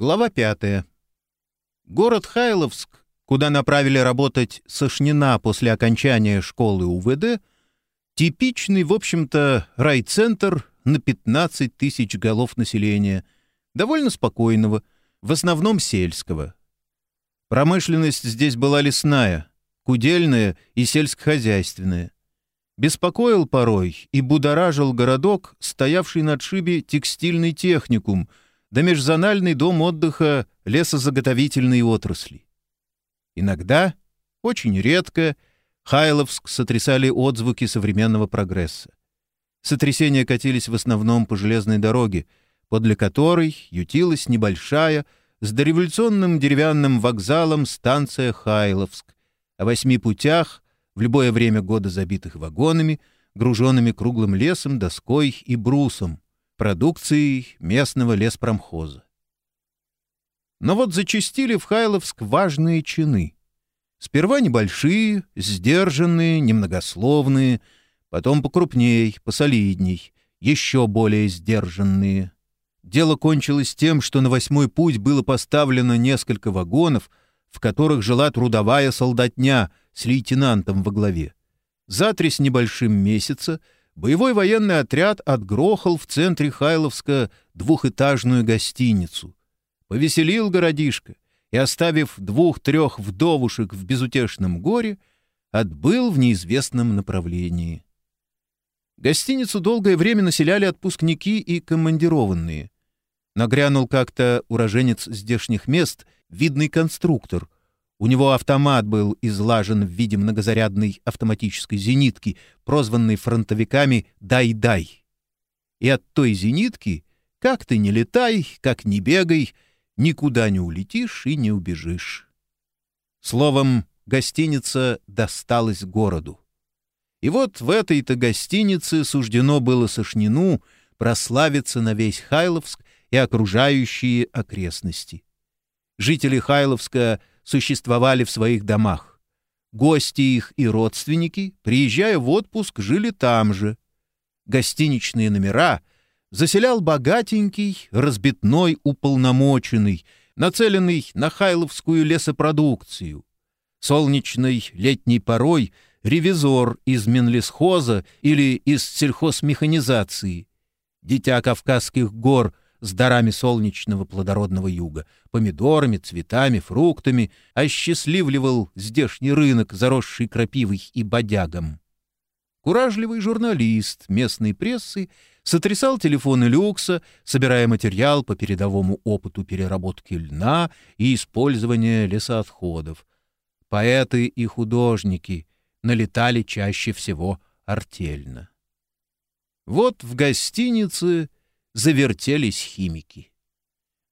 Глава пятая. Город Хайловск, куда направили работать Сошнина после окончания школы УВД, типичный, в общем-то, райцентр на 15 тысяч голов населения, довольно спокойного, в основном сельского. Промышленность здесь была лесная, кудельная и сельскохозяйственная. Беспокоил порой и будоражил городок, стоявший на отшибе текстильный техникум — да межзональный дом отдыха лесозаготовительной отрасли. Иногда, очень редко, Хайловск сотрясали отзвуки современного прогресса. Сотрясения катились в основном по железной дороге, подле которой ютилась небольшая, с дореволюционным деревянным вокзалом станция Хайловск, о восьми путях, в любое время года забитых вагонами, груженными круглым лесом, доской и брусом, продукцией местного леспромхоза. Но вот зачастили в Хайловск важные чины. Сперва небольшие, сдержанные, немногословные, потом покрупней, посолидней, еще более сдержанные. Дело кончилось тем, что на восьмой путь было поставлено несколько вагонов, в которых жила трудовая солдатня с лейтенантом во главе. За три с небольшим месяца — боевой военный отряд отгрохал в центре Хайловска двухэтажную гостиницу. Повеселил городишко и, оставив двух-трех вдовушек в безутешном горе, отбыл в неизвестном направлении. Гостиницу долгое время населяли отпускники и командированные. Нагрянул как-то уроженец здешних мест, видный конструктор — у него автомат был излажен в виде многозарядной автоматической зенитки, прозванной фронтовиками «Дай-дай». И от той зенитки, как ты не летай, как не бегай, никуда не улетишь и не убежишь. Словом, гостиница досталась городу. И вот в этой-то гостинице суждено было Сошнину прославиться на весь Хайловск и окружающие окрестности. Жители Хайловска существовали в своих домах. Гости их и родственники, приезжая в отпуск, жили там же. Гостиничные номера заселял богатенький, разбитной уполномоченный, нацеленный на хайловскую лесопродукцию. Солнечной летней порой ревизор из Минлесхоза или из сельхозмеханизации. Дитя Кавказских гор с дарами солнечного плодородного юга, помидорами, цветами, фруктами, осчастливливал здешний рынок, заросший крапивой и бодягом. Куражливый журналист местной прессы сотрясал телефоны люкса, собирая материал по передовому опыту переработки льна и использования лесоотходов. Поэты и художники налетали чаще всего артельно. Вот в гостинице завертелись химики.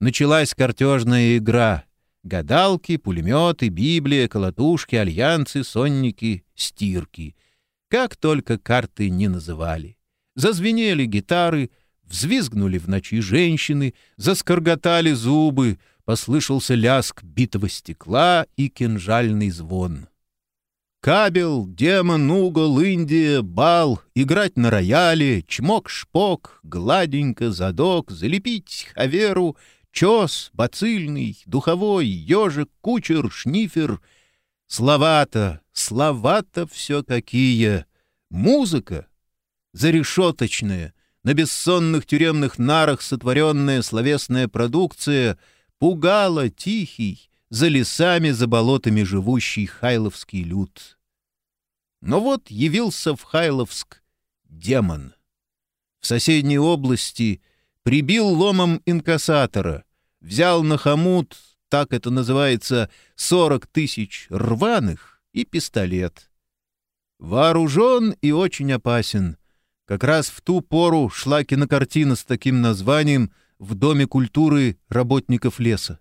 Началась картежная игра. Гадалки, пулеметы, Библия, колотушки, альянсы, сонники, стирки. Как только карты не называли. Зазвенели гитары, взвизгнули в ночи женщины, заскорготали зубы, послышался ляск битого стекла и кинжальный звон. Кабел, демон, угол, Индия, бал, играть на рояле, чмок-шпок, гладенько, задок, залепить хаверу, чес, бацильный, духовой, ежик, кучер, шнифер. Слова-то, слова-то все какие. Музыка, зарешеточная, на бессонных тюремных нарах сотворенная словесная продукция пугала тихий, за лесами, за болотами живущий хайловский люд. Но вот явился в Хайловск демон. В соседней области прибил ломом инкассатора, взял на хомут, так это называется, сорок тысяч рваных и пистолет. Вооружен и очень опасен. Как раз в ту пору шла кинокартина с таким названием «В Доме культуры работников леса».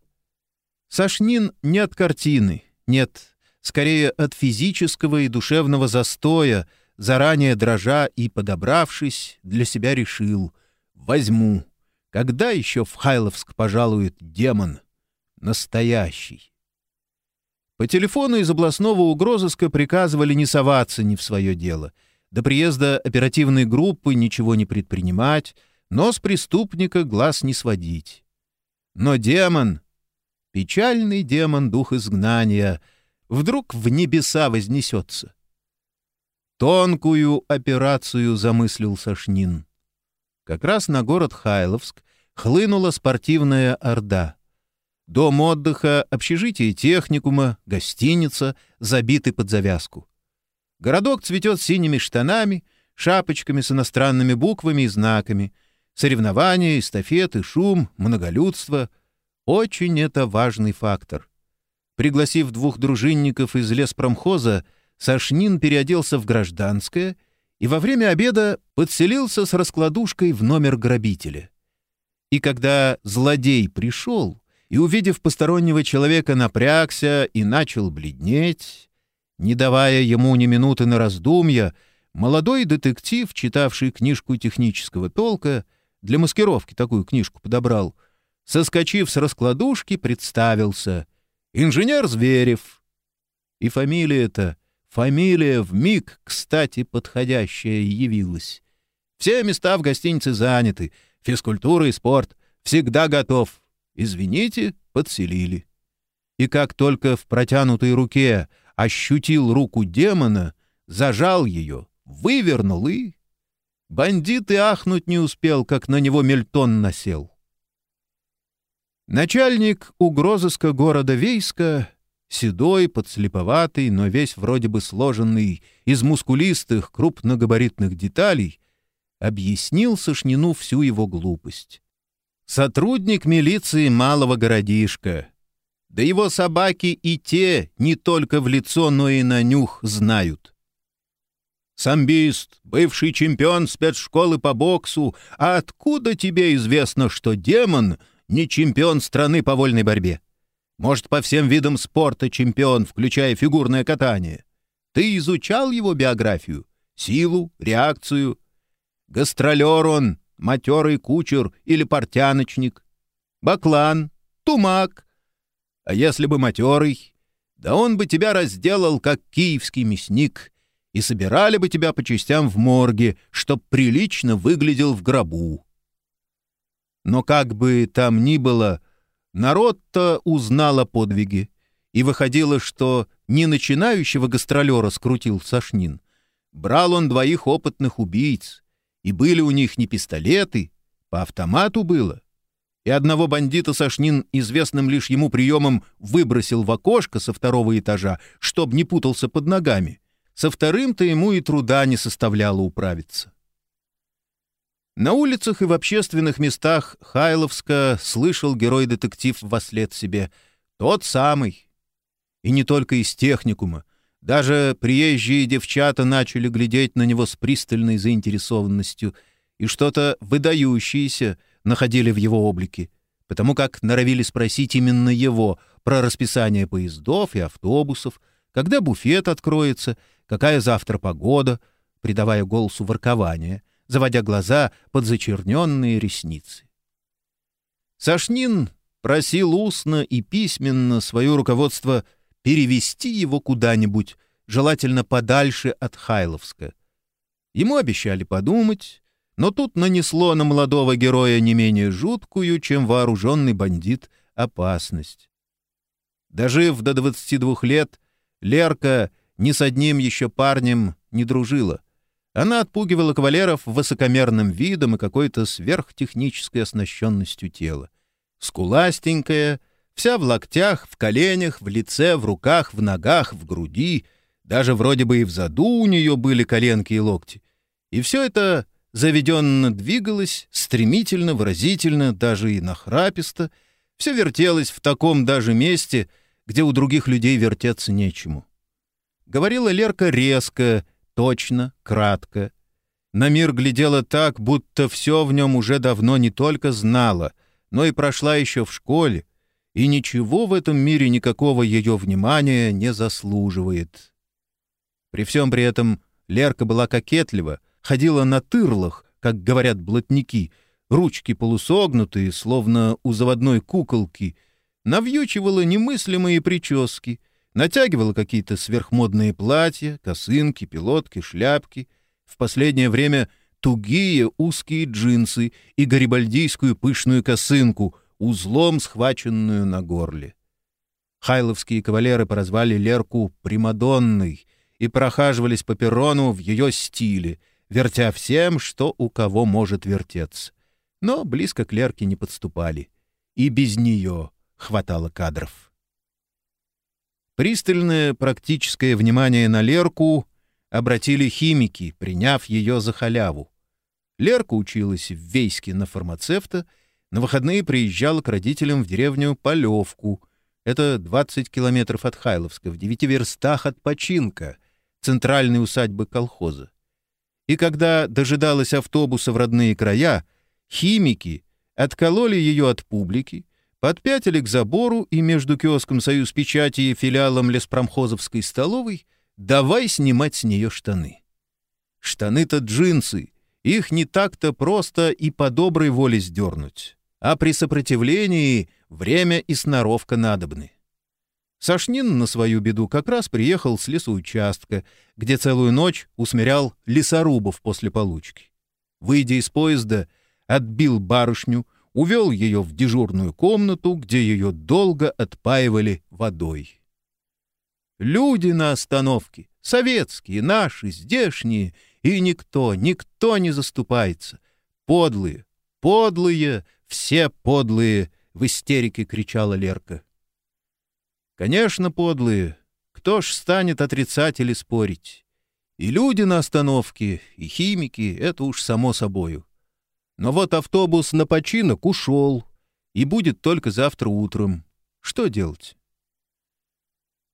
Сашнин не от картины, нет, скорее от физического и душевного застоя, заранее дрожа и подобравшись, для себя решил — возьму. Когда еще в Хайловск пожалует демон? Настоящий. По телефону из областного угрозыска приказывали не соваться ни в свое дело. До приезда оперативной группы ничего не предпринимать, но с преступника глаз не сводить. Но демон, печальный демон, дух изгнания, вдруг в небеса вознесется. Тонкую операцию замыслил Сашнин. Как раз на город Хайловск хлынула спортивная орда. Дом отдыха, общежитие техникума, гостиница забиты под завязку. Городок цветет синими штанами, шапочками с иностранными буквами и знаками. Соревнования, эстафеты, шум, многолюдство. Очень это важный фактор. Пригласив двух дружинников из леспромхоза, Сашнин переоделся в гражданское и во время обеда подселился с раскладушкой в номер грабителя. И когда злодей пришел и, увидев постороннего человека, напрягся и начал бледнеть, не давая ему ни минуты на раздумья, молодой детектив, читавший книжку технического толка, для маскировки такую книжку подобрал, соскочив с раскладушки, представился «Инженер Зверев». И фамилия-то, фамилия в миг, кстати, подходящая явилась. Все места в гостинице заняты, физкультура и спорт, всегда готов. Извините, подселили. И как только в протянутой руке ощутил руку демона, зажал ее, вывернул и... Бандит и ахнуть не успел, как на него Мельтон насел. Начальник угрозыска города Вейска, седой, подслеповатый, но весь вроде бы сложенный из мускулистых, крупногабаритных деталей, объяснил Сашнину всю его глупость. Сотрудник милиции малого городишка, да его собаки и те не только в лицо, но и на нюх знают. Самбист, бывший чемпион спецшколы по боксу, а откуда тебе известно, что демон не чемпион страны по вольной борьбе? Может, по всем видам спорта чемпион, включая фигурное катание? Ты изучал его биографию? Силу, реакцию? Гастролер он, матерый кучер или портяночник? Баклан, тумак, а если бы матерый, да он бы тебя разделал, как киевский мясник, и собирали бы тебя по частям в морге, чтоб прилично выглядел в гробу. Но как бы там ни было, народ-то узнал о подвиге, и выходило, что не начинающего гастролера скрутил Сашнин. Брал он двоих опытных убийц, и были у них не пистолеты, по автомату было, и одного бандита Сашнин известным лишь ему приемом выбросил в окошко со второго этажа, чтоб не путался под ногами. Со вторым-то ему и труда не составляло управиться. На улицах и в общественных местах Хайловска слышал герой-детектив вослед себе. Тот самый. И не только из техникума. Даже приезжие девчата начали глядеть на него с пристальной заинтересованностью и что-то выдающееся — находили в его облике, потому как норовили спросить именно его про расписание поездов и автобусов, когда буфет откроется, какая завтра погода, придавая голосу воркование, заводя глаза под зачерненные ресницы. Сашнин просил устно и письменно свое руководство перевести его куда-нибудь, желательно подальше от Хайловска. Ему обещали подумать, но тут нанесло на молодого героя не менее жуткую, чем вооруженный бандит, опасность. Дожив до 22 лет, Лерка ни с одним еще парнем не дружила. Она отпугивала кавалеров высокомерным видом и какой-то сверхтехнической оснащенностью тела. Скуластенькая, вся в локтях, в коленях, в лице, в руках, в ногах, в груди, даже вроде бы и в заду у нее были коленки и локти. И все это заведенно двигалась, стремительно, выразительно, даже и нахраписто, все вертелось в таком даже месте, где у других людей вертеться нечему. Говорила Лерка резко, точно, кратко. На мир глядела так, будто все в нем уже давно не только знала, но и прошла еще в школе, и ничего в этом мире никакого ее внимания не заслуживает. При всем при этом Лерка была кокетлива, ходила на тырлах, как говорят блатники, ручки полусогнутые, словно у заводной куколки, навьючивала немыслимые прически, натягивала какие-то сверхмодные платья, косынки, пилотки, шляпки, в последнее время тугие узкие джинсы и гарибальдийскую пышную косынку, узлом схваченную на горле. Хайловские кавалеры прозвали Лерку «Примадонной» и прохаживались по перрону в ее стиле, вертя всем, что у кого может вертеться. Но близко к Лерке не подступали. И без нее хватало кадров. Пристальное практическое внимание на Лерку обратили химики, приняв ее за халяву. Лерка училась в Вейске на фармацевта, на выходные приезжала к родителям в деревню Полевку. Это 20 километров от Хайловска, в девяти верстах от Починка, центральной усадьбы колхоза. И когда дожидалась автобуса в родные края, химики откололи ее от публики, подпятили к забору и между киоском «Союз печати» и филиалом леспромхозовской столовой давай снимать с нее штаны. Штаны-то джинсы, их не так-то просто и по доброй воле сдернуть, а при сопротивлении время и сноровка надобны. Сашнин на свою беду как раз приехал с лесоучастка, где целую ночь усмирял лесорубов после получки. Выйдя из поезда, отбил барышню, увел ее в дежурную комнату, где ее долго отпаивали водой. Люди на остановке, советские, наши, здешние, и никто, никто не заступается. Подлые, подлые, все подлые, — в истерике кричала Лерка. Конечно, подлые. Кто ж станет отрицать или спорить? И люди на остановке, и химики — это уж само собою. Но вот автобус на починок ушел, и будет только завтра утром. Что делать?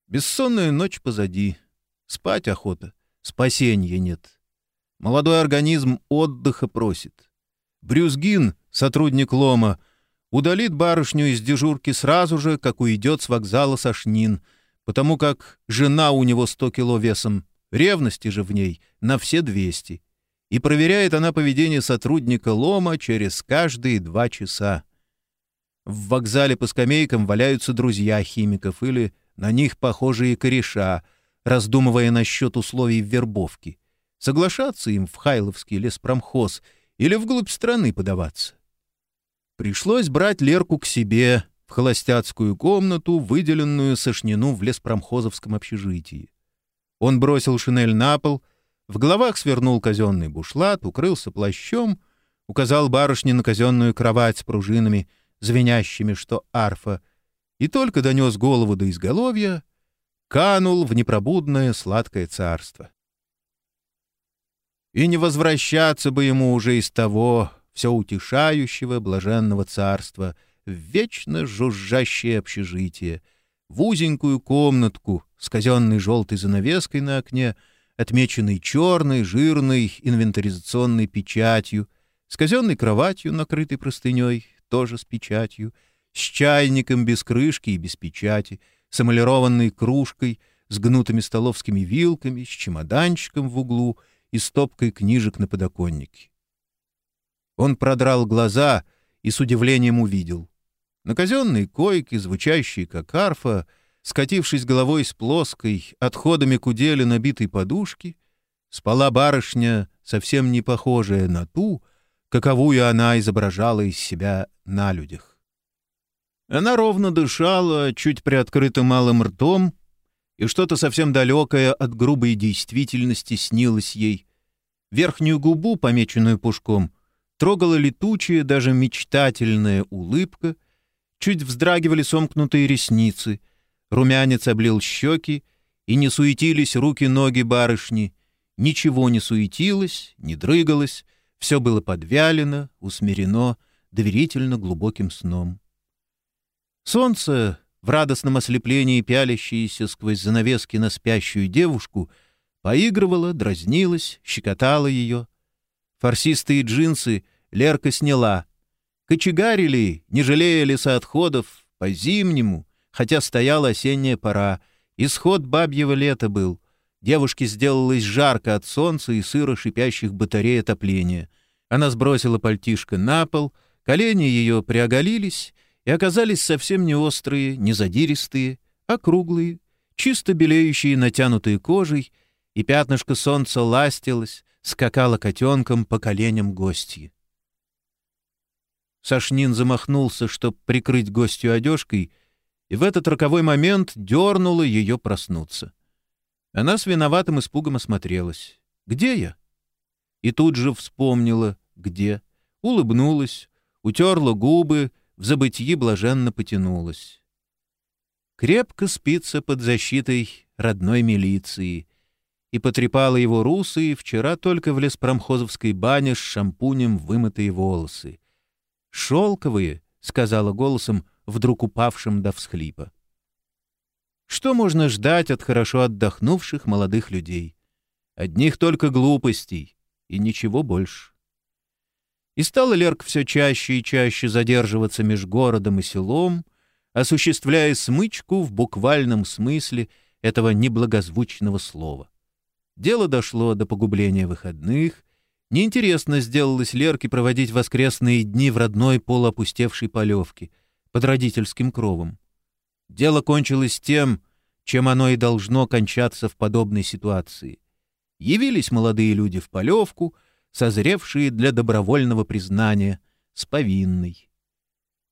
Бессонная ночь позади. Спать охота. Спасения нет. Молодой организм отдыха просит. Брюзгин, сотрудник лома, — удалит барышню из дежурки сразу же, как уйдет с вокзала Сашнин, потому как жена у него сто кило весом, ревности же в ней на все двести. И проверяет она поведение сотрудника лома через каждые два часа. В вокзале по скамейкам валяются друзья химиков или на них похожие кореша, раздумывая насчет условий вербовки. Соглашаться им в Хайловский леспромхоз или вглубь страны подаваться. Пришлось брать Лерку к себе в холостяцкую комнату, выделенную Сошнину в леспромхозовском общежитии. Он бросил шинель на пол, в головах свернул казенный бушлат, укрылся плащом, указал барышне на казенную кровать с пружинами, звенящими, что арфа, и только донес голову до изголовья, канул в непробудное сладкое царство. И не возвращаться бы ему уже из того, все утешающего блаженного царства, в вечно жужжащее общежитие, в узенькую комнатку с казенной желтой занавеской на окне, отмеченной черной, жирной инвентаризационной печатью, с казенной кроватью, накрытой простыней, тоже с печатью, с чайником без крышки и без печати, с эмалированной кружкой, с гнутыми столовскими вилками, с чемоданчиком в углу и стопкой книжек на подоконнике. Он продрал глаза и с удивлением увидел. На казенной койке, звучащей как арфа, скатившись головой с плоской, отходами кудели набитой подушки, спала барышня, совсем не похожая на ту, каковую она изображала из себя на людях. Она ровно дышала, чуть приоткрытым малым ртом, и что-то совсем далекое от грубой действительности снилось ей. Верхнюю губу, помеченную пушком, трогала летучая, даже мечтательная улыбка, чуть вздрагивали сомкнутые ресницы, румянец облил щеки, и не суетились руки-ноги барышни, ничего не суетилось, не дрыгалось, все было подвялено, усмирено, доверительно глубоким сном. Солнце, в радостном ослеплении пялящееся сквозь занавески на спящую девушку, поигрывало, дразнилось, щекотало ее. Фарсистые джинсы Лерка сняла. Кочегарили, не жалея лесоотходов, по-зимнему, хотя стояла осенняя пора. Исход бабьего лета был. Девушке сделалось жарко от солнца и сыро шипящих батарей отопления. Она сбросила пальтишко на пол, колени ее приоголились и оказались совсем не острые, не задиристые, а круглые, чисто белеющие натянутой кожей, и пятнышко солнца ластилось, скакало котенком по коленям гостьи. Сашнин замахнулся, чтобы прикрыть гостью одежкой, и в этот роковой момент дернуло ее проснуться. Она с виноватым испугом осмотрелась. «Где я?» И тут же вспомнила, где. Улыбнулась, утерла губы, в забытьи блаженно потянулась. Крепко спится под защитой родной милиции и потрепала его русые вчера только в леспромхозовской бане с шампунем вымытые волосы. «Шелковые», — сказала голосом, вдруг упавшим до всхлипа. Что можно ждать от хорошо отдохнувших молодых людей? Одних только глупостей и ничего больше. И стала Лерк все чаще и чаще задерживаться меж городом и селом, осуществляя смычку в буквальном смысле этого неблагозвучного слова. Дело дошло до погубления выходных, Неинтересно сделалось Лерке проводить воскресные дни в родной полуопустевшей полевке, под родительским кровом. Дело кончилось тем, чем оно и должно кончаться в подобной ситуации. Явились молодые люди в полевку, созревшие для добровольного признания, с повинной.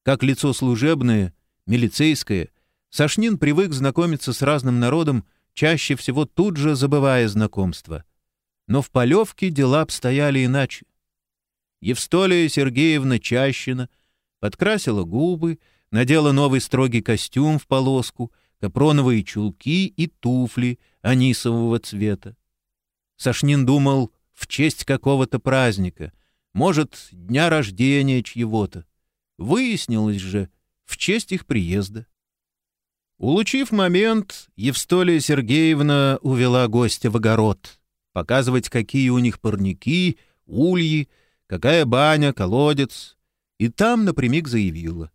Как лицо служебное, милицейское, Сашнин привык знакомиться с разным народом, чаще всего тут же забывая знакомства — но в Полевке дела обстояли иначе. Евстолия Сергеевна Чащина подкрасила губы, надела новый строгий костюм в полоску, капроновые чулки и туфли анисового цвета. Сашнин думал в честь какого-то праздника, может, дня рождения чьего-то. Выяснилось же, в честь их приезда. Улучив момент, Евстолия Сергеевна увела гостя в огород — показывать, какие у них парники, ульи, какая баня, колодец. И там напрямик заявила.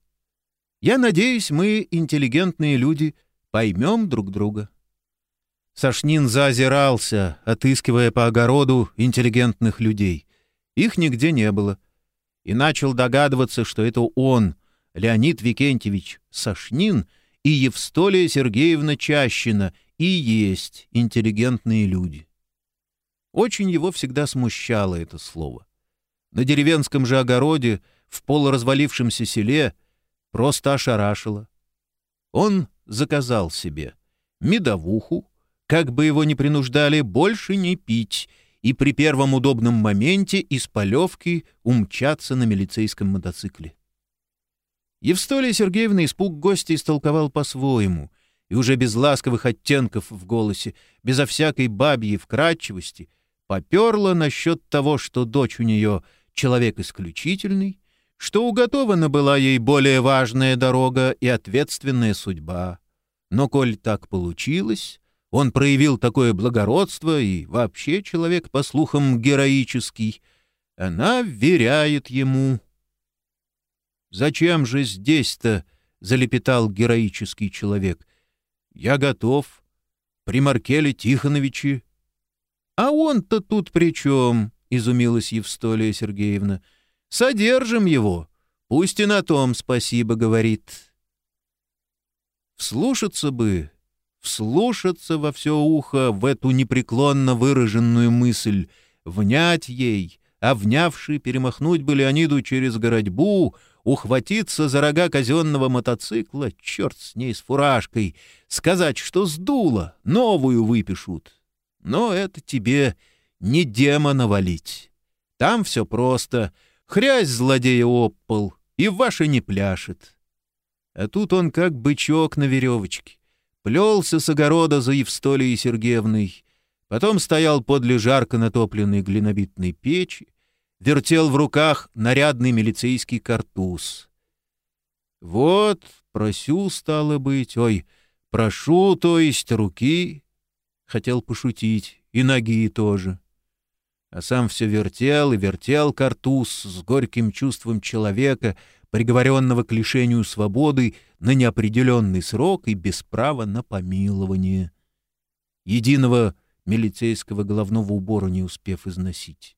«Я надеюсь, мы, интеллигентные люди, поймем друг друга». Сашнин заозирался, отыскивая по огороду интеллигентных людей. Их нигде не было. И начал догадываться, что это он, Леонид Викентьевич Сашнин и Евстолия Сергеевна Чащина, и есть интеллигентные люди. Очень его всегда смущало это слово. На деревенском же огороде, в полуразвалившемся селе, просто ошарашило. Он заказал себе медовуху, как бы его ни принуждали, больше не пить и при первом удобном моменте из полевки умчаться на милицейском мотоцикле. Евстолия Сергеевна испуг гостя истолковал по-своему, и уже без ласковых оттенков в голосе, безо всякой бабьей вкрадчивости, поперла насчет того, что дочь у нее человек исключительный, что уготована была ей более важная дорога и ответственная судьба. Но коль так получилось, он проявил такое благородство и вообще человек, по слухам, героический, она вверяет ему. «Зачем же здесь-то?» — залепетал героический человек. «Я готов. При Маркеле Тихоновиче «А он-то тут при чем?» — изумилась Евстолия Сергеевна. «Содержим его. Пусть и на том спасибо говорит». Вслушаться бы, вслушаться во все ухо в эту непреклонно выраженную мысль, внять ей, а внявши перемахнуть бы Леониду через городьбу, ухватиться за рога казенного мотоцикла, черт с ней с фуражкой, сказать, что сдуло, новую выпишут. Но это тебе не демона валить. Там все просто. Хрясь злодея об и ваша не пляшет. А тут он как бычок на веревочке. Плелся с огорода за Евстолией Сергеевной, потом стоял подле жарко натопленной глинобитной печи, вертел в руках нарядный милицейский картуз. Вот, просю, стало быть, ой, прошу, то есть, руки, Хотел пошутить, и ноги тоже. А сам все вертел и вертел картуз с горьким чувством человека, приговоренного к лишению свободы на неопределенный срок и без права на помилование. Единого милицейского головного убора не успев износить.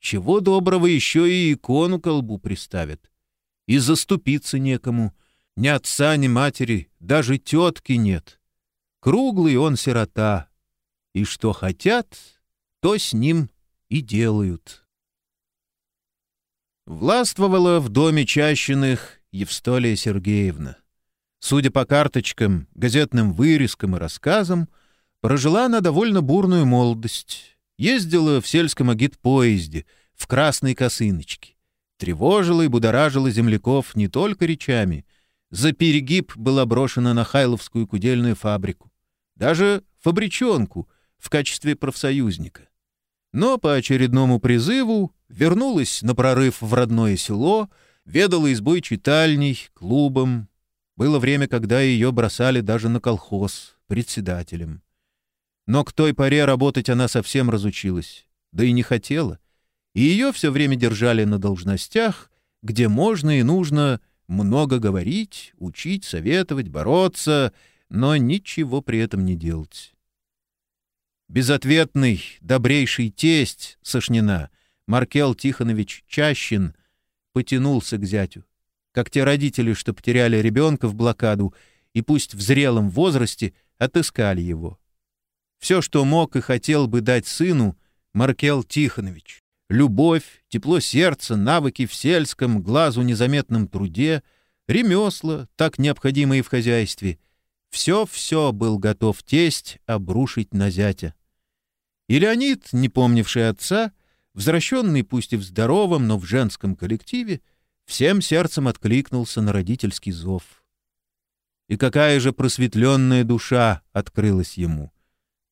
Чего доброго еще и икону колбу приставят. И заступиться некому. Ни отца, ни матери, даже тетки нет. Круглый он сирота, и что хотят, то с ним и делают. Властвовала в доме Чащиных Евстолия Сергеевна. Судя по карточкам, газетным вырезкам и рассказам, прожила она довольно бурную молодость. Ездила в сельском агитпоезде, в красной косыночке. Тревожила и будоражила земляков не только речами. За перегиб была брошена на Хайловскую кудельную фабрику. Даже фабричонку в качестве профсоюзника. Но по очередному призыву вернулась на прорыв в родное село, ведала избой читальней, клубом. Было время, когда ее бросали даже на колхоз, председателем. Но к той поре работать она совсем разучилась, да и не хотела. И ее все время держали на должностях, где можно и нужно много говорить, учить, советовать, бороться, но ничего при этом не делать. Безответный, добрейший тесть Сошнина, Маркел Тихонович Чащин, потянулся к зятю, как те родители, что потеряли ребенка в блокаду и пусть в зрелом возрасте отыскали его. Все, что мог и хотел бы дать сыну, Маркел Тихонович. Любовь, тепло сердца, навыки в сельском, глазу незаметном труде, ремесла, так необходимые в хозяйстве. Все-все был готов тесть обрушить на зятя. И Леонид, не помнивший отца, возвращенный пусть и в здоровом, но в женском коллективе, всем сердцем откликнулся на родительский зов. И какая же просветленная душа открылась ему!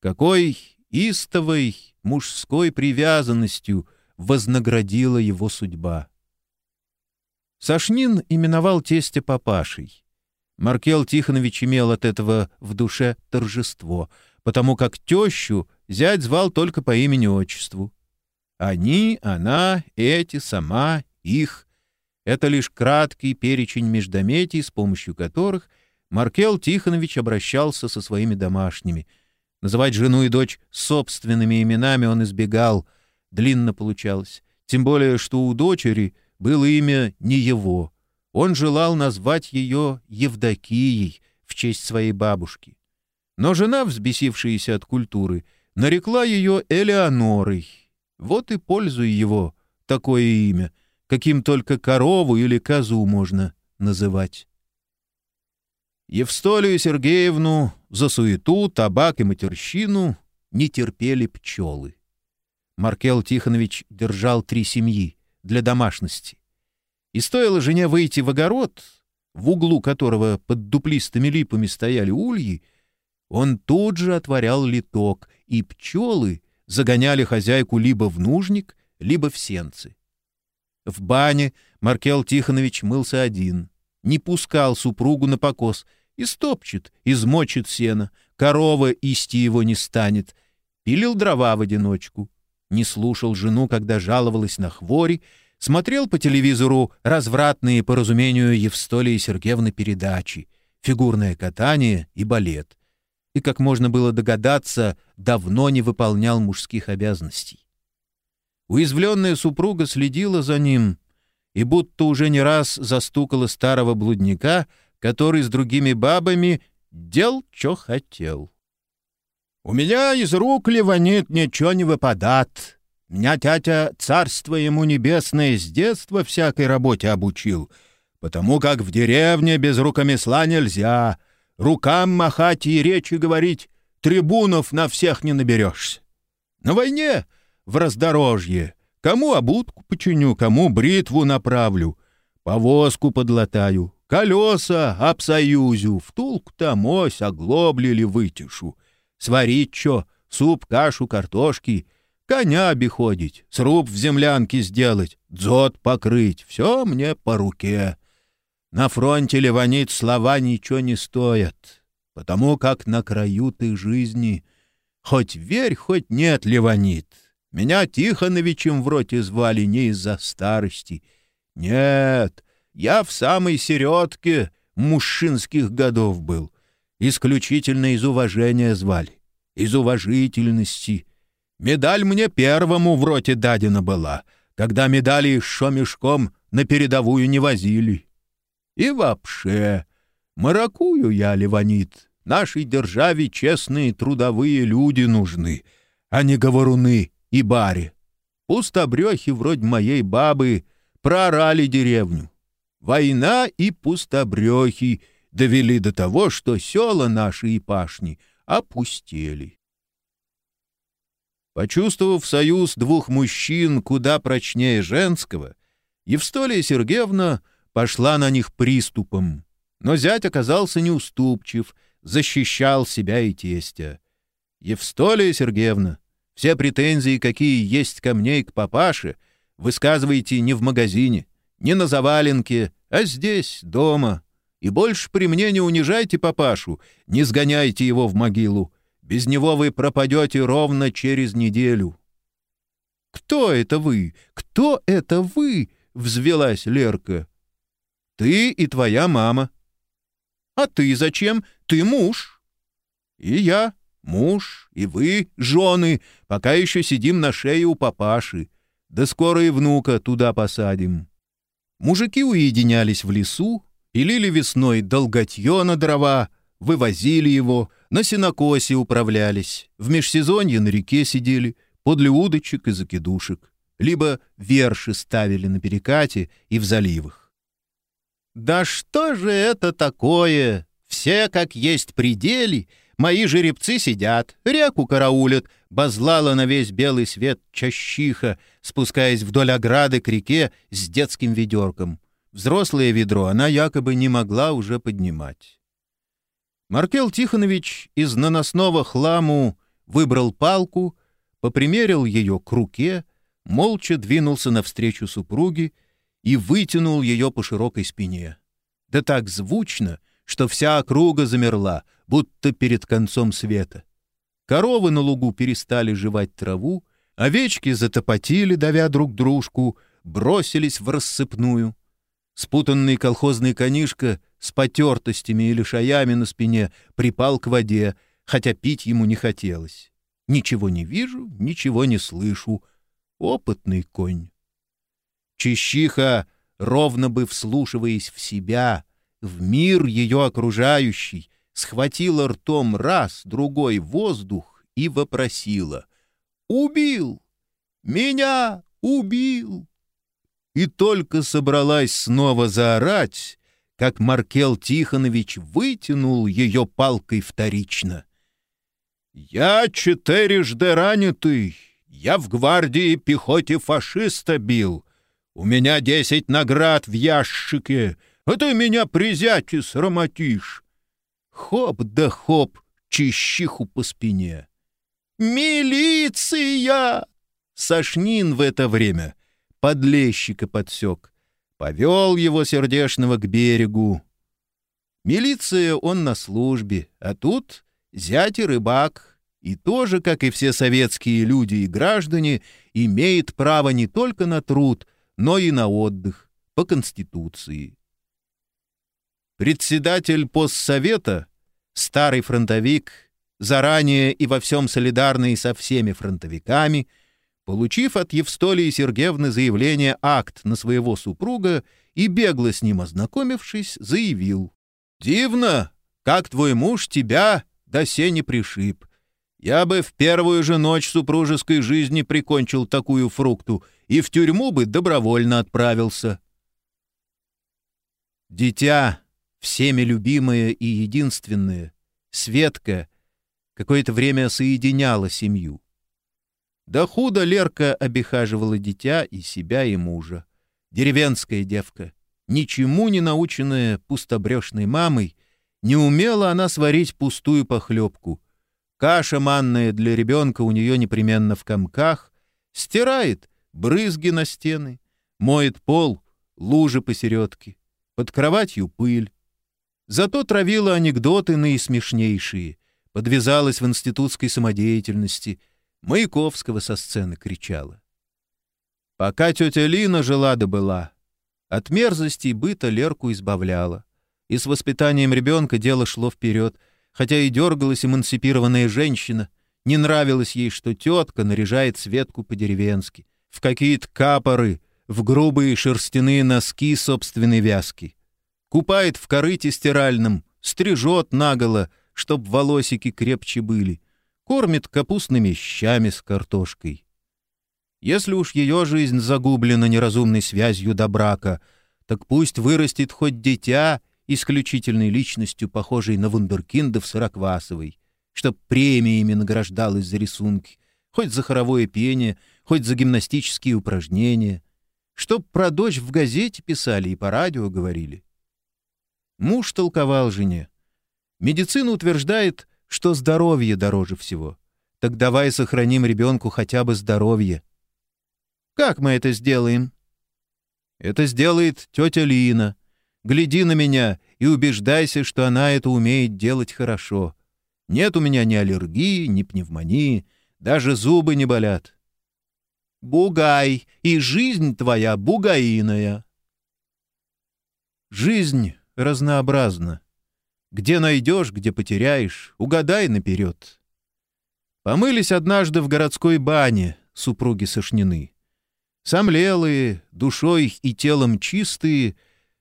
Какой истовой мужской привязанностью вознаградила его судьба! Сашнин именовал тестя папашей. Маркел Тихонович имел от этого в душе торжество, потому как тещу Зять звал только по имени-отчеству. Они, она, эти, сама, их — это лишь краткий перечень междометий, с помощью которых Маркел Тихонович обращался со своими домашними. Называть жену и дочь собственными именами он избегал. Длинно получалось. Тем более, что у дочери было имя не его. Он желал назвать ее Евдокией в честь своей бабушки. Но жена, взбесившаяся от культуры, — нарекла ее Элеонорой. Вот и пользуй его, такое имя, каким только корову или козу можно называть. Евстолию Сергеевну за суету, табак и матерщину не терпели пчелы. Маркел Тихонович держал три семьи для домашности. И стоило жене выйти в огород, в углу которого под дуплистыми липами стояли ульи, он тут же отворял литок, и пчелы загоняли хозяйку либо в нужник, либо в сенцы. В бане Маркел Тихонович мылся один, не пускал супругу на покос, истопчет, измочит сено, корова исти его не станет, пилил дрова в одиночку, не слушал жену, когда жаловалась на хвори, смотрел по телевизору развратные, по разумению Евстолии Сергеевны, передачи, фигурное катание и балет и, как можно было догадаться, давно не выполнял мужских обязанностей. Уязвленная супруга следила за ним и будто уже не раз застукала старого блудника, который с другими бабами дел, что хотел. «У меня из рук ливанит ничего не выпадат. Меня тятя, царство ему небесное, с детства всякой работе обучил, потому как в деревне без рукомесла нельзя» рукам махать и речи говорить, трибунов на всех не наберешься. На войне, в раздорожье, кому обутку починю, кому бритву направлю, повозку подлатаю, колеса обсоюзю, втулку-то ось оглоблили вытешу, сварить чё, суп, кашу, картошки, коня обиходить, сруб в землянке сделать, дзот покрыть, все мне по руке. На фронте, Леванит, слова ничего не стоят, потому как на краю ты жизни. Хоть верь, хоть нет, Леванит. Меня Тихоновичем в роте звали не из-за старости. Нет, я в самой середке мужчинских годов был. Исключительно из уважения звали, из уважительности. Медаль мне первому в роте дадена была, когда медали еще мешком на передовую не возили. И вообще, маракую я, Ливанит, нашей державе честные трудовые люди нужны, а не говоруны и бари. Пустобрехи вроде моей бабы прорали деревню. Война и пустобрехи довели до того, что села наши и пашни опустели. Почувствовав союз двух мужчин куда прочнее женского, Евстолия Сергеевна пошла на них приступом. Но зять оказался неуступчив, защищал себя и тестя. «Евстолия Сергеевна, все претензии, какие есть ко мне и к папаше, высказывайте не в магазине, не на заваленке, а здесь, дома. И больше при мне не унижайте папашу, не сгоняйте его в могилу. Без него вы пропадете ровно через неделю». «Кто это вы? Кто это вы?» — взвелась Лерка. «Ты и твоя мама». «А ты зачем? Ты муж». «И я, муж, и вы, жены, пока еще сидим на шее у папаши. Да скоро и внука туда посадим». Мужики уединялись в лесу, пилили весной долготье на дрова, вывозили его — на сенокосе управлялись, в межсезонье на реке сидели, подле удочек и закидушек, либо верши ставили на перекате и в заливах. «Да что же это такое? Все, как есть предели, мои жеребцы сидят, реку караулят», базлала на весь белый свет чащиха, спускаясь вдоль ограды к реке с детским ведерком. Взрослое ведро она якобы не могла уже поднимать. Маркел Тихонович из наносного хламу выбрал палку, попримерил ее к руке, молча двинулся навстречу супруге и вытянул ее по широкой спине. Да так звучно, что вся округа замерла, будто перед концом света. Коровы на лугу перестали жевать траву, овечки затопотили, давя друг дружку, бросились в рассыпную. Спутанный колхозный конишка — с потертостями или шаями на спине, припал к воде, хотя пить ему не хотелось. Ничего не вижу, ничего не слышу. Опытный конь. Чищиха, ровно бы вслушиваясь в себя, в мир ее окружающий, схватила ртом раз, другой воздух и вопросила. «Убил! Меня убил!» И только собралась снова заорать, как Маркел Тихонович вытянул ее палкой вторично. «Я четырежды ранитый, я в гвардии пехоте фашиста бил, у меня десять наград в ящике, а ты меня призяти срамотишь». Хоп да хоп, чищиху по спине. «Милиция!» Сашнин в это время подлещика подсек повел его сердешного к берегу. Милиция он на службе, а тут зять и рыбак, и тоже, как и все советские люди и граждане, имеет право не только на труд, но и на отдых по Конституции. Председатель постсовета, старый фронтовик, заранее и во всем солидарный со всеми фронтовиками — Получив от Евстолии Сергеевны заявление акт на своего супруга и бегло с ним ознакомившись, заявил. «Дивно, как твой муж тебя до сени пришиб. Я бы в первую же ночь супружеской жизни прикончил такую фрукту и в тюрьму бы добровольно отправился». Дитя, всеми любимое и единственное, Светка, какое-то время соединяла семью. Да худо Лерка обихаживала дитя и себя, и мужа. Деревенская девка, ничему не наученная пустобрешной мамой, не умела она сварить пустую похлебку. Каша манная для ребенка у нее непременно в комках, стирает брызги на стены, моет пол, лужи посередке, под кроватью пыль. Зато травила анекдоты наисмешнейшие, подвязалась в институтской самодеятельности — Маяковского со сцены кричала. Пока тетя Лина жила да была, от мерзостей быта Лерку избавляла. И с воспитанием ребенка дело шло вперед, хотя и дергалась эмансипированная женщина. Не нравилось ей, что тетка наряжает Светку по-деревенски, в какие-то капоры, в грубые шерстяные носки собственной вязки. Купает в корыте стиральном, стрижет наголо, чтоб волосики крепче были — кормит капустными щами с картошкой. Если уж ее жизнь загублена неразумной связью до брака, так пусть вырастет хоть дитя исключительной личностью, похожей на вундеркиндов Сыроквасовой, чтоб премиями награждалась за рисунки, хоть за хоровое пение, хоть за гимнастические упражнения, чтоб про дочь в газете писали и по радио говорили. Муж толковал жене. Медицина утверждает, что здоровье дороже всего. Так давай сохраним ребенку хотя бы здоровье. Как мы это сделаем? Это сделает тетя Лина. Гляди на меня и убеждайся, что она это умеет делать хорошо. Нет у меня ни аллергии, ни пневмонии, даже зубы не болят. Бугай, и жизнь твоя бугаиная. Жизнь разнообразна. Где найдешь, где потеряешь, угадай наперед. Помылись однажды в городской бане супруги Сошнины. Сомлелые, душой и телом чистые,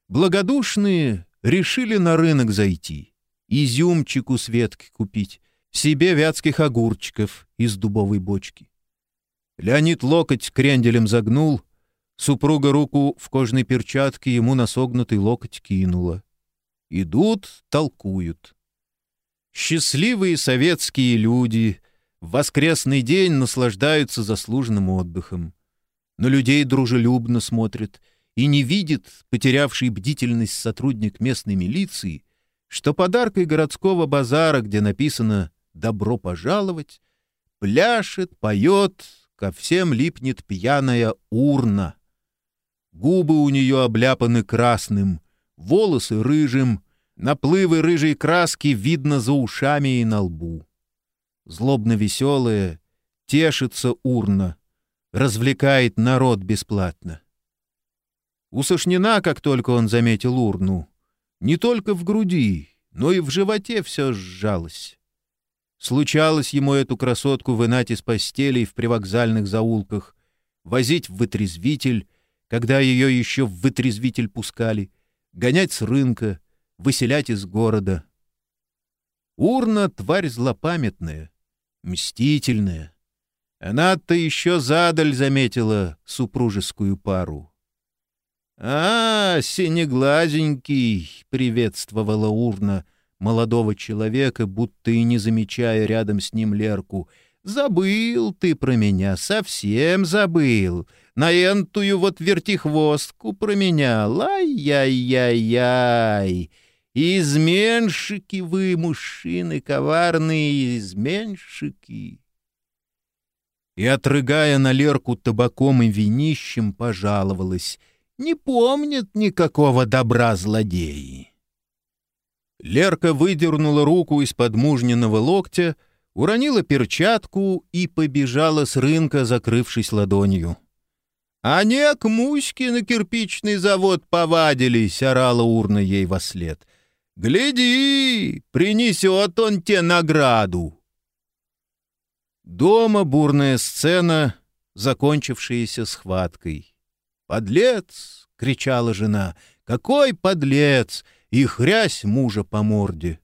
благодушные решили на рынок зайти, изюмчику Светки купить, себе вятских огурчиков из дубовой бочки. Леонид локоть кренделем загнул, супруга руку в кожной перчатке ему на согнутый локоть кинула. Идут, толкуют. Счастливые советские люди в воскресный день наслаждаются заслуженным отдыхом. На людей дружелюбно смотрят и не видит потерявший бдительность сотрудник местной милиции, что подаркой городского базара, где написано «Добро пожаловать», пляшет, поет, ко всем липнет пьяная урна. Губы у нее обляпаны красным — волосы рыжим, наплывы рыжей краски видно за ушами и на лбу. Злобно веселая, тешится урна, развлекает народ бесплатно. У как только он заметил урну, не только в груди, но и в животе все сжалось. Случалось ему эту красотку вынать из постелей в привокзальных заулках, возить в вытрезвитель, когда ее еще в вытрезвитель пускали — гонять с рынка, выселять из города. Урна — тварь злопамятная, мстительная. Она-то еще задаль заметила супружескую пару. «А, синеглазенький!» — приветствовала урна молодого человека, будто и не замечая рядом с ним Лерку. «Забыл ты про меня, совсем забыл на энтую вот вертихвостку променял. Ай-яй-яй-яй! Изменщики вы, мужчины, коварные изменщики!» И, отрыгая на Лерку табаком и винищем, пожаловалась. «Не помнит никакого добра злодеи!» Лерка выдернула руку из-под мужниного локтя, уронила перчатку и побежала с рынка, закрывшись ладонью. «Они к Муське на кирпичный завод повадились», — орала урна ей во след. «Гляди, принесет он те награду». Дома бурная сцена, закончившаяся схваткой. «Подлец!» — кричала жена. «Какой подлец!» И хрясь мужа по морде.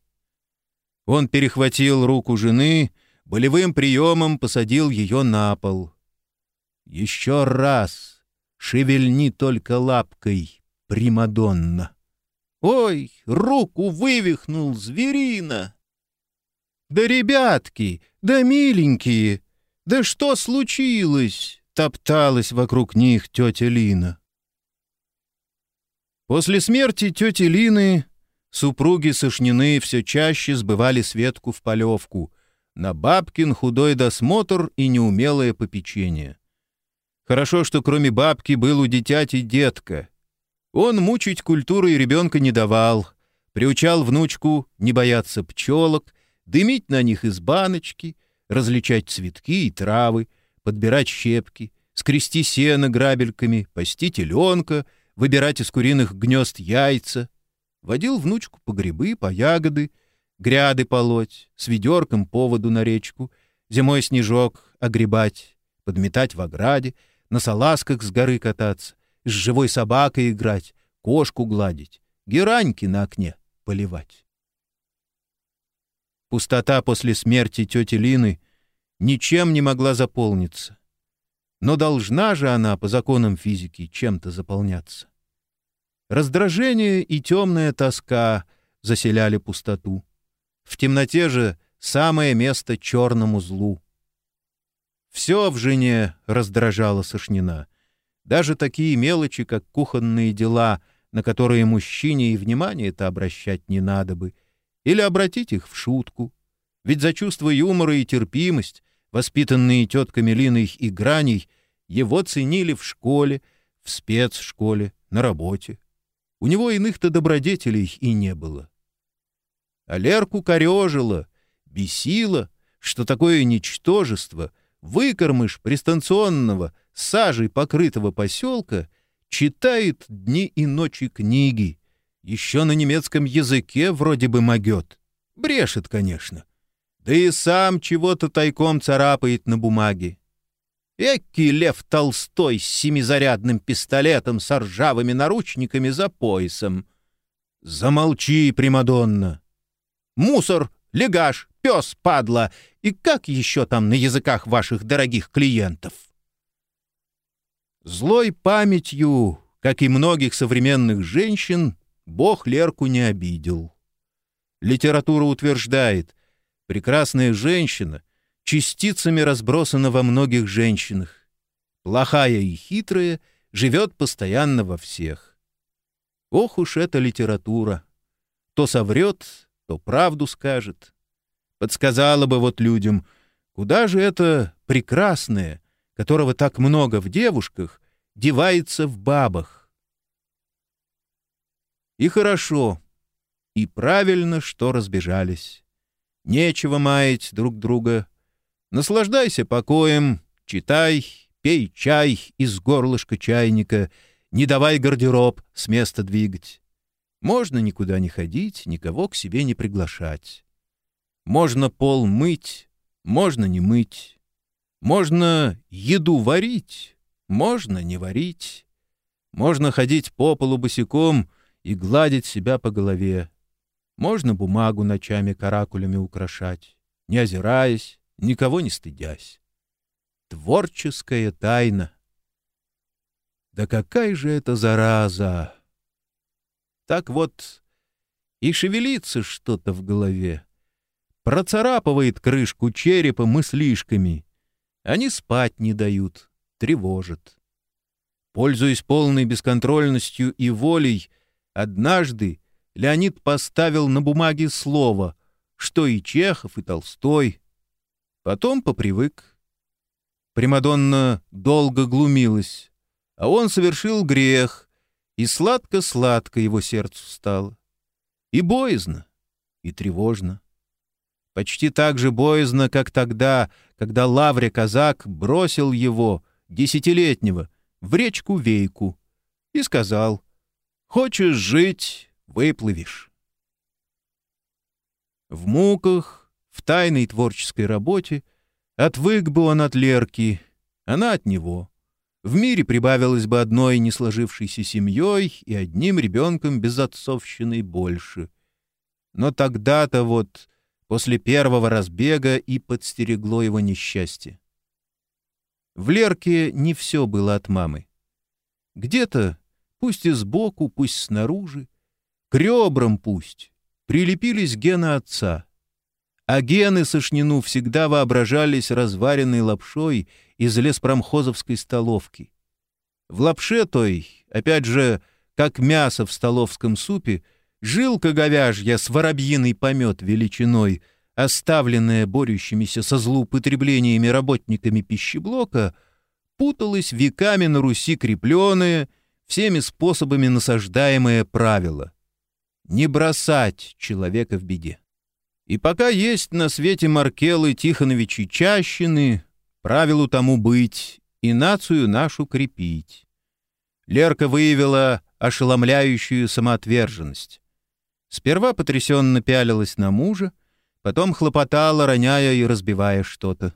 Он перехватил руку жены, болевым приемом посадил ее на пол — еще раз шевельни только лапкой, Примадонна. Ой, руку вывихнул зверина! Да, ребятки, да, миленькие, да что случилось? Топталась вокруг них тетя Лина. После смерти тети Лины супруги Сошнины все чаще сбывали Светку в полевку на бабкин худой досмотр и неумелое попечение. Хорошо, что кроме бабки был у дитяти детка. Он мучить культурой ребенка не давал, приучал внучку не бояться пчелок, дымить на них из баночки, различать цветки и травы, подбирать щепки, скрести сено грабельками, пасти теленка, выбирать из куриных гнезд яйца. Водил внучку по грибы, по ягоды, гряды полоть, с ведерком по воду на речку, зимой снежок огребать, подметать в ограде — на салазках с горы кататься, с живой собакой играть, кошку гладить, гераньки на окне поливать. Пустота после смерти тети Лины ничем не могла заполниться. Но должна же она по законам физики чем-то заполняться. Раздражение и темная тоска заселяли пустоту. В темноте же самое место черному злу. Все в жене раздражало Сашнина. Даже такие мелочи, как кухонные дела, на которые мужчине и внимание-то обращать не надо бы, или обратить их в шутку. Ведь за чувство юмора и терпимость, воспитанные тетками Линой и Граней, его ценили в школе, в спецшколе, на работе. У него иных-то добродетелей и не было. А Лерку корежило, бесило, что такое ничтожество, выкормыш пристанционного, сажей покрытого поселка, читает дни и ночи книги, еще на немецком языке вроде бы могет. Брешет, конечно. Да и сам чего-то тайком царапает на бумаге. Экий Лев Толстой с семизарядным пистолетом с ржавыми наручниками за поясом. Замолчи, Примадонна. Мусор, легаш, пес, падла. И как еще там на языках ваших дорогих клиентов? Злой памятью, как и многих современных женщин, Бог Лерку не обидел. Литература утверждает, прекрасная женщина частицами разбросана во многих женщинах. Плохая и хитрая живет постоянно во всех. Ох уж эта литература! То соврет, то правду скажет. Подсказала бы вот людям, куда же это прекрасное, которого так много в девушках, девается в бабах. И хорошо, и правильно, что разбежались. Нечего маять друг друга, Наслаждайся покоем, читай, пей чай из горлышка чайника, не давай гардероб с места двигать. Можно никуда не ходить, никого к себе не приглашать. Можно пол мыть, можно не мыть. Можно еду варить, можно не варить. Можно ходить по полу босиком и гладить себя по голове. Можно бумагу ночами каракулями украшать, не озираясь, никого не стыдясь. Творческая тайна. Да какая же это зараза! Так вот и шевелится что-то в голове. Процарапывает крышку черепа мыслишками. Они спать не дают, тревожат. Пользуясь полной бесконтрольностью и волей, однажды Леонид поставил на бумаге слово, что и Чехов, и Толстой — Потом попривык. Примадонна долго глумилась, а он совершил грех, и сладко-сладко его сердцу стало. И боязно, и тревожно. Почти так же боязно, как тогда, когда Лавре-казак бросил его, десятилетнего, в речку Вейку и сказал «Хочешь жить — выплывешь». В муках, в тайной творческой работе, отвык бы он от Лерки, она от него. В мире прибавилось бы одной не сложившейся семьей и одним ребенком без отцовщины больше. Но тогда-то вот, после первого разбега, и подстерегло его несчастье. В Лерке не все было от мамы. Где-то, пусть и сбоку, пусть снаружи, ребрам пусть, прилепились гены отца — а гены Сашнину всегда воображались разваренной лапшой из леспромхозовской столовки. В лапше той, опять же, как мясо в столовском супе, жилка говяжья с воробьиный помет величиной, оставленная борющимися со злоупотреблениями работниками пищеблока, путалась веками на Руси крепленное, всеми способами насаждаемое правило — не бросать человека в беде. И пока есть на свете Маркелы Тихоновичи Чащины, правилу тому быть и нацию нашу крепить. Лерка выявила ошеломляющую самоотверженность. Сперва потрясенно пялилась на мужа, потом хлопотала, роняя и разбивая что-то.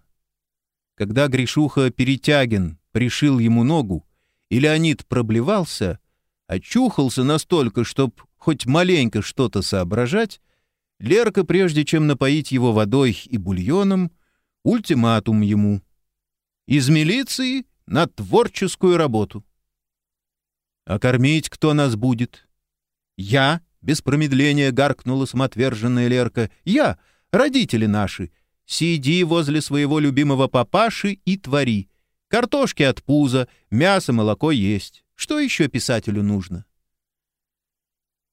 Когда Гришуха Перетягин пришил ему ногу, и Леонид проблевался, очухался настолько, чтоб хоть маленько что-то соображать, Лерка, прежде чем напоить его водой и бульоном, ультиматум ему. Из милиции на творческую работу. А кормить кто нас будет? Я, без промедления гаркнула самоотверженная Лерка. Я, родители наши. Сиди возле своего любимого папаши и твори. Картошки от пуза, мясо, молоко есть. Что еще писателю нужно?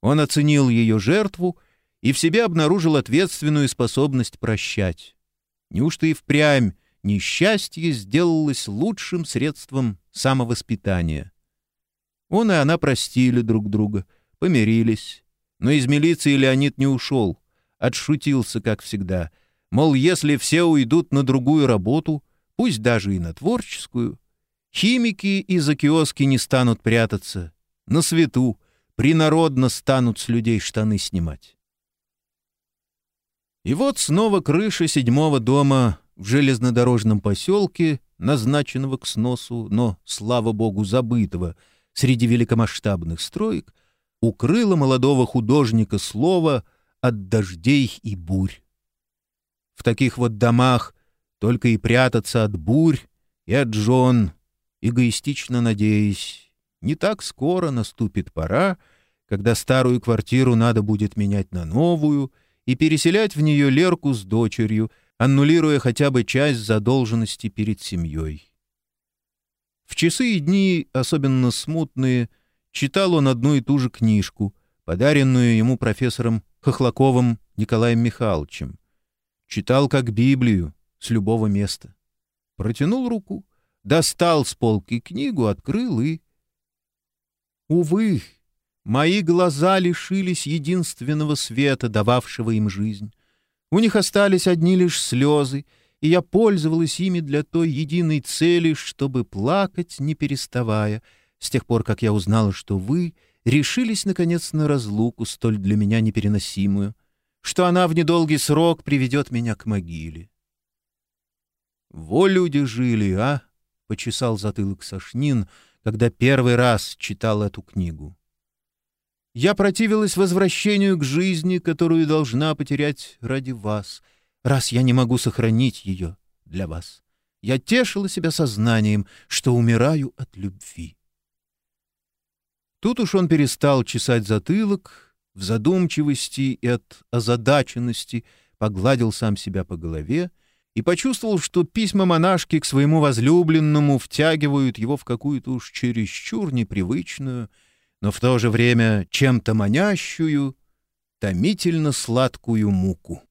Он оценил ее жертву и в себе обнаружил ответственную способность прощать. Неужто и впрямь несчастье сделалось лучшим средством самовоспитания? Он и она простили друг друга, помирились. Но из милиции Леонид не ушел, отшутился, как всегда. Мол, если все уйдут на другую работу, пусть даже и на творческую, химики и за киоски не станут прятаться. На свету, принародно станут с людей штаны снимать. И вот снова крыша седьмого дома в железнодорожном поселке, назначенного к сносу, но, слава богу, забытого среди великомасштабных строек, укрыла молодого художника слово от дождей и бурь. В таких вот домах только и прятаться от бурь и от жен, эгоистично надеясь, не так скоро наступит пора, когда старую квартиру надо будет менять на новую и переселять в нее Лерку с дочерью, аннулируя хотя бы часть задолженности перед семьей. В часы и дни, особенно смутные, читал он одну и ту же книжку, подаренную ему профессором Хохлаковым Николаем Михайловичем. Читал как Библию, с любого места. Протянул руку, достал с полки книгу, открыл и... Увы, мои глаза лишились единственного света, дававшего им жизнь. У них остались одни лишь слезы, и я пользовалась ими для той единой цели, чтобы плакать, не переставая, с тех пор, как я узнала, что вы решились, наконец, на разлуку, столь для меня непереносимую, что она в недолгий срок приведет меня к могиле. «Во люди жили, а?» — почесал затылок Сашнин, когда первый раз читал эту книгу. «Я противилась возвращению к жизни, которую должна потерять ради вас, раз я не могу сохранить ее для вас. Я тешила себя сознанием, что умираю от любви». Тут уж он перестал чесать затылок, в задумчивости и от озадаченности погладил сам себя по голове — и почувствовал, что письма монашки к своему возлюбленному втягивают его в какую-то уж чересчур непривычную, но в то же время чем-то манящую, томительно сладкую муку.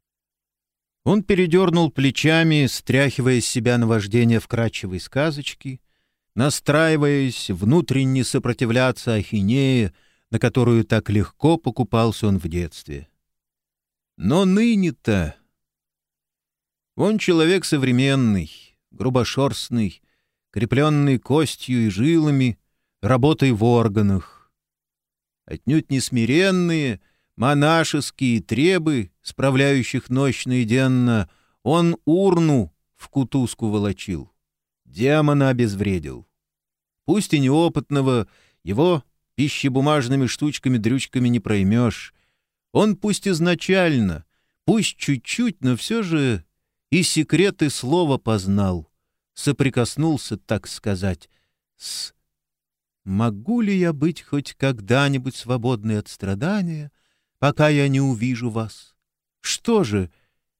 Он передернул плечами, стряхивая с себя наваждение вкрадчивой сказочки, настраиваясь внутренне сопротивляться ахинее, на которую так легко покупался он в детстве. Но ныне-то он человек современный, грубошерстный, крепленный костью и жилами, работой в органах. Отнюдь не смиренные, монашеские требы, справляющих ночно и денно, он урну в кутузку волочил, демона обезвредил. Пусть и неопытного, его пищебумажными штучками-дрючками не проймешь. Он пусть изначально, пусть чуть-чуть, но все же и секреты слова познал, соприкоснулся, так сказать, с «Могу ли я быть хоть когда-нибудь свободной от страдания, пока я не увижу вас? Что же,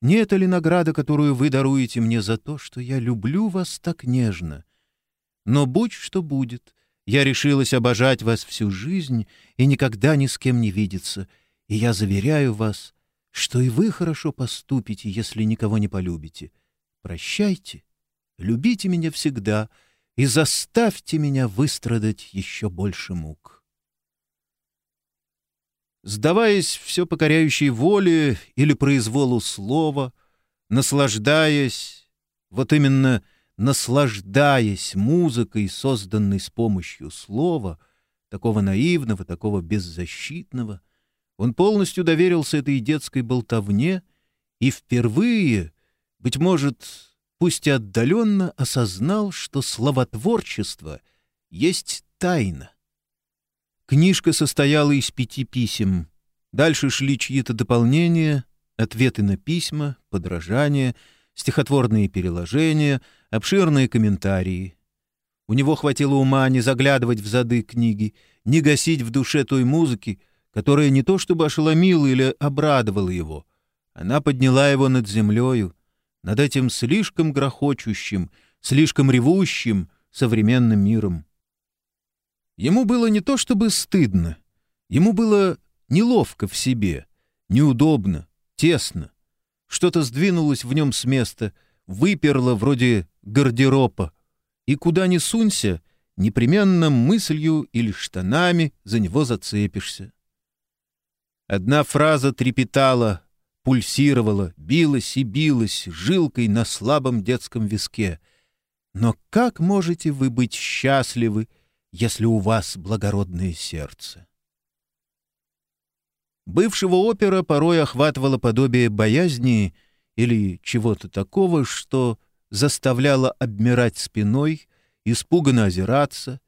не это ли награда, которую вы даруете мне за то, что я люблю вас так нежно? Но будь что будет, я решилась обожать вас всю жизнь и никогда ни с кем не видеться, и я заверяю вас, что и вы хорошо поступите, если никого не полюбите. Прощайте, любите меня всегда и заставьте меня выстрадать еще больше мук. Сдаваясь все покоряющей воле или произволу слова, наслаждаясь, вот именно наслаждаясь музыкой, созданной с помощью слова, такого наивного, такого беззащитного, он полностью доверился этой детской болтовне и впервые, быть может, пусть и отдаленно, осознал, что словотворчество есть тайна. Книжка состояла из пяти писем. Дальше шли чьи-то дополнения, ответы на письма, подражания, стихотворные переложения, обширные комментарии. У него хватило ума не заглядывать в зады книги, не гасить в душе той музыки, которая не то чтобы ошеломила или обрадовала его. Она подняла его над землею, над этим слишком грохочущим, слишком ревущим современным миром. Ему было не то чтобы стыдно, ему было неловко в себе, неудобно, тесно. Что-то сдвинулось в нем с места, выперло вроде гардероба, и куда ни сунься, непременно мыслью или штанами за него зацепишься. Одна фраза трепетала, пульсировала, билась и билась жилкой на слабом детском виске. Но как можете вы быть счастливы, если у вас благородное сердце? Бывшего опера порой охватывало подобие боязни или чего-то такого, что заставляло обмирать спиной, испуганно озираться,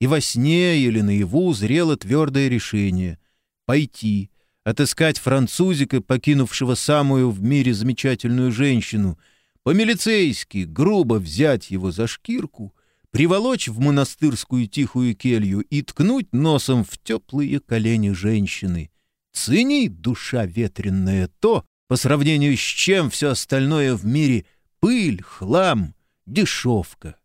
и во сне или наяву зрело твердое решение — пойти, отыскать французика, покинувшего самую в мире замечательную женщину, по-милицейски грубо взять его за шкирку, приволочь в монастырскую тихую келью и ткнуть носом в теплые колени женщины. Цени, душа ветренная, то, по сравнению с чем все остальное в мире — пыль, хлам, дешевка.